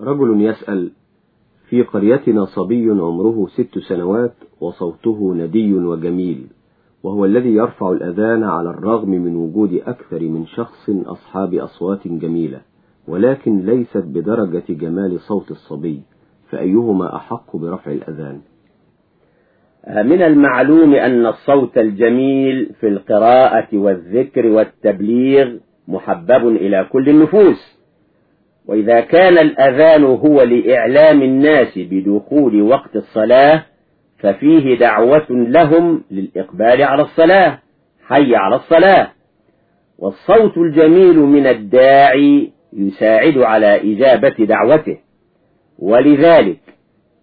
رجل يسأل في قريتنا صبي عمره ست سنوات وصوته ندي وجميل وهو الذي يرفع الأذان على الرغم من وجود أكثر من شخص أصحاب أصوات جميلة ولكن ليست بدرجة جمال صوت الصبي فأيهما أحق برفع الأذان؟ من المعلوم أن الصوت الجميل في القراءة والذكر والتبليغ محبب إلى كل النفوس. وإذا كان الأذان هو لإعلام الناس بدخول وقت الصلاة ففيه دعوة لهم للإقبال على الصلاة حي على الصلاة. والصوت الجميل من الداعي يساعد على إجابة دعوته. ولذلك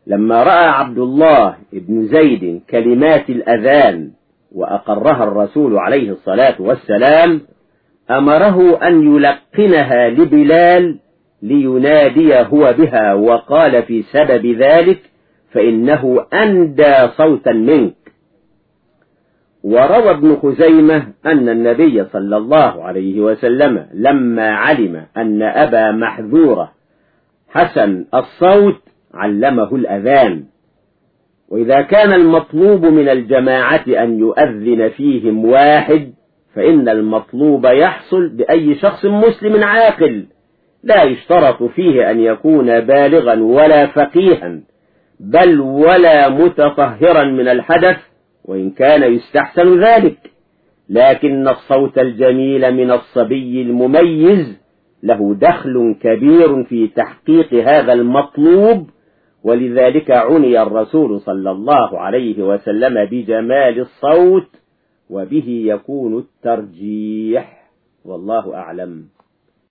لما رأى عبد الله بن زيد كلمات الأذان وأقرها الرسول عليه الصلاة والسلام أمره أن يلقنها لبلال لينادي هو بها وقال في سبب ذلك فإنه أندى صوتا منك. وروى ابن خزيمة أن النبي صلى الله عليه وسلم لما علم أن أبا محذورة حسن الصوت علمه الأذان. وإذا كان المطلوب من الجماعة أن يؤذن فيهم واحد فإن المطلوب يحصل بأي شخص مسلم عاقل. لا يشترط فيه أن يكون بالغا ولا فقيها بل ولا متطهرا من الحدث وإن كان يستحسن ذلك. لكن الصوت الجميل من الصبي المميز له دخل كبير في تحقيق هذا المطلوب ولذلك عني الرسول صلى الله عليه وسلم بجمال الصوت وبه يكون الترجيح. والله أعلم.